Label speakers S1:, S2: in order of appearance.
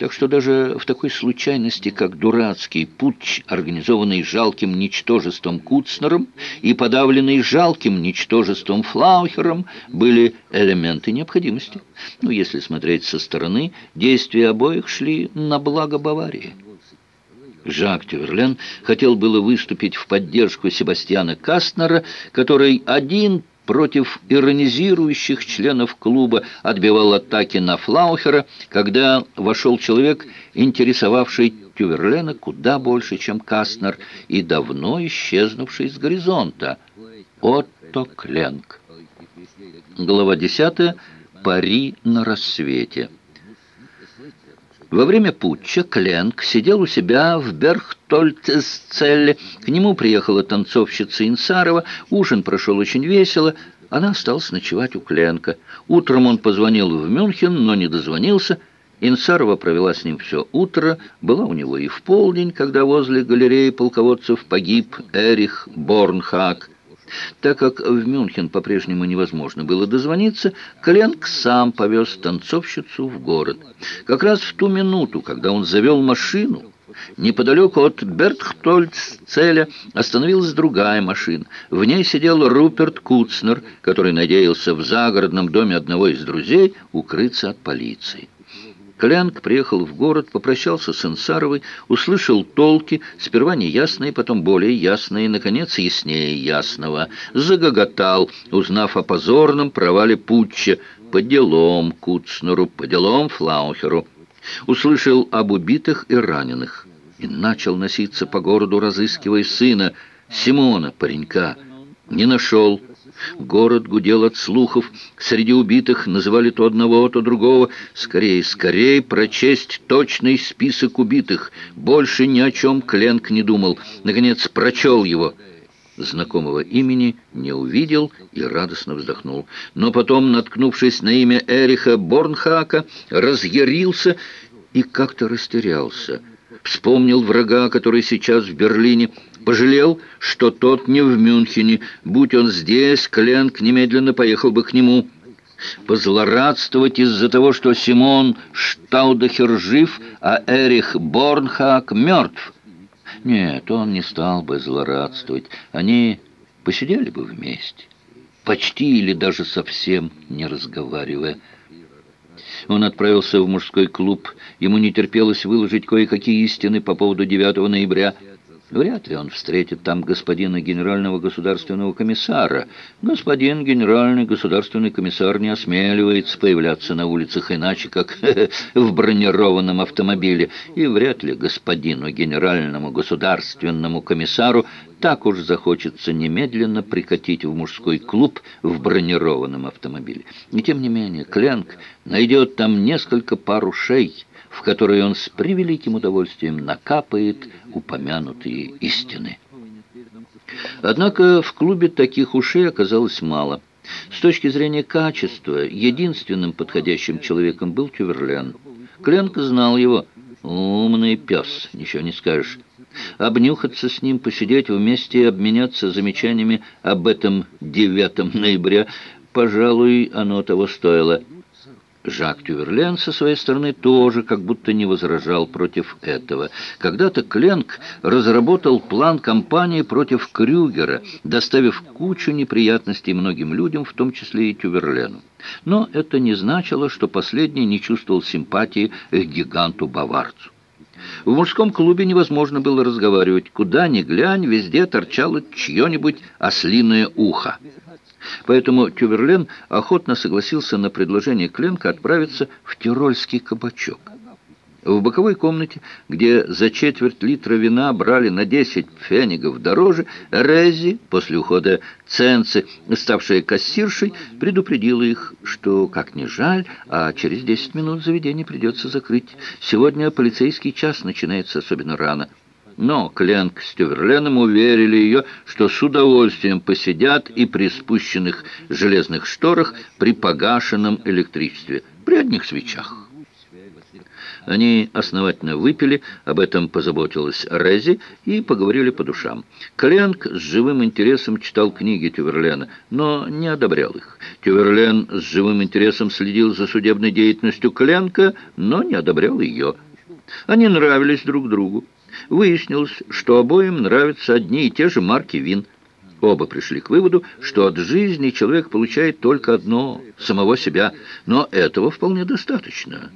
S1: Так что даже в такой случайности, как дурацкий путч, организованный жалким ничтожеством Куцнером и подавленный жалким ничтожеством Флаухером, были элементы необходимости. Ну, если смотреть со стороны, действия обоих шли на благо Баварии. Жак Тюверлен хотел было выступить в поддержку Себастьяна Кастнера, который один против иронизирующих членов клуба отбивал атаки на Флаухера, когда вошел человек, интересовавший Тюверлена куда больше, чем Кастнер, и давно исчезнувший с горизонта. Отто Кленк. Глава 10. Пари на рассвете. Во время путча Кленк сидел у себя в Берхтольццелле. К нему приехала танцовщица Инсарова. Ужин прошел очень весело. Она осталась ночевать у Кленка. Утром он позвонил в Мюнхен, но не дозвонился. Инсарова провела с ним все утро, была у него и в полдень, когда возле галереи полководцев погиб Эрих Борнхак. Так как в Мюнхен по-прежнему невозможно было дозвониться, Кленк сам повез танцовщицу в город. Как раз в ту минуту, когда он завел машину, Неподалеку от Бертхтольццеля остановилась другая машина. В ней сидел Руперт Куцнер, который надеялся в загородном доме одного из друзей укрыться от полиции. Кленк приехал в город, попрощался с Инсаровой, услышал толки, сперва неясные, потом более ясные, наконец яснее ясного. Загоготал, узнав о позорном провале путча, по делам Куцнеру, по делам Флаухеру. Услышал об убитых и раненых и начал носиться по городу, разыскивая сына, Симона, паренька. Не нашел. Город гудел от слухов. Среди убитых называли то одного, то другого. Скорее, скорее прочесть точный список убитых. Больше ни о чем Кленк не думал. Наконец, прочел его. Знакомого имени не увидел и радостно вздохнул. Но потом, наткнувшись на имя Эриха Борнхака, разъярился и как-то растерялся. Вспомнил врага, который сейчас в Берлине, пожалел, что тот не в Мюнхене. Будь он здесь, Кленк немедленно поехал бы к нему. Позлорадствовать из-за того, что Симон Штаудахер жив, а Эрих Борнхак мертв. Нет, он не стал бы злорадствовать. Они посидели бы вместе, почти или даже совсем не разговаривая. Он отправился в мужской клуб. Ему не терпелось выложить кое-какие истины по поводу 9 ноября. Вряд ли он встретит там господина генерального государственного комиссара. Господин генеральный государственный комиссар не осмеливается появляться на улицах иначе, как в бронированном автомобиле. И вряд ли господину генеральному государственному комиссару так уж захочется немедленно прикатить в мужской клуб в бронированном автомобиле. И тем не менее, Кленк найдет там несколько пар ушей, в которые он с превеликим удовольствием накапает упомянутые истины. Однако в клубе таких ушей оказалось мало. С точки зрения качества, единственным подходящим человеком был Тюверлен. Кленк знал его. Умный пес, ничего не скажешь. Обнюхаться с ним, посидеть вместе и обменяться замечаниями об этом 9 ноября, пожалуй, оно того стоило. Жак Тюверлен со своей стороны тоже как будто не возражал против этого. Когда-то Кленк разработал план кампании против Крюгера, доставив кучу неприятностей многим людям, в том числе и Тюверлену. Но это не значило, что последний не чувствовал симпатии к гиганту-баварцу. В мужском клубе невозможно было разговаривать. Куда ни глянь, везде торчало чье-нибудь ослиное ухо. Поэтому Тюверлен охотно согласился на предложение Кленка отправиться в тирольский кабачок. В боковой комнате, где за четверть литра вина брали на 10 фенигов дороже, Рези, после ухода Ценцы, ставшая кассиршей, предупредила их, что, как ни жаль, а через 10 минут заведение придется закрыть. Сегодня полицейский час начинается особенно рано. Но Кленк с Тюверленом уверили ее, что с удовольствием посидят и при спущенных железных шторах при погашенном электричестве, при одних свечах. Они основательно выпили, об этом позаботилась Рези, и поговорили по душам. Кленк с живым интересом читал книги Тюверлена, но не одобрял их. Тюверлен с живым интересом следил за судебной деятельностью Кленка, но не одобрял ее. Они нравились друг другу. Выяснилось, что обоим нравятся одни и те же марки вин. Оба пришли к выводу, что от жизни человек получает только одно – самого себя, но этого вполне достаточно.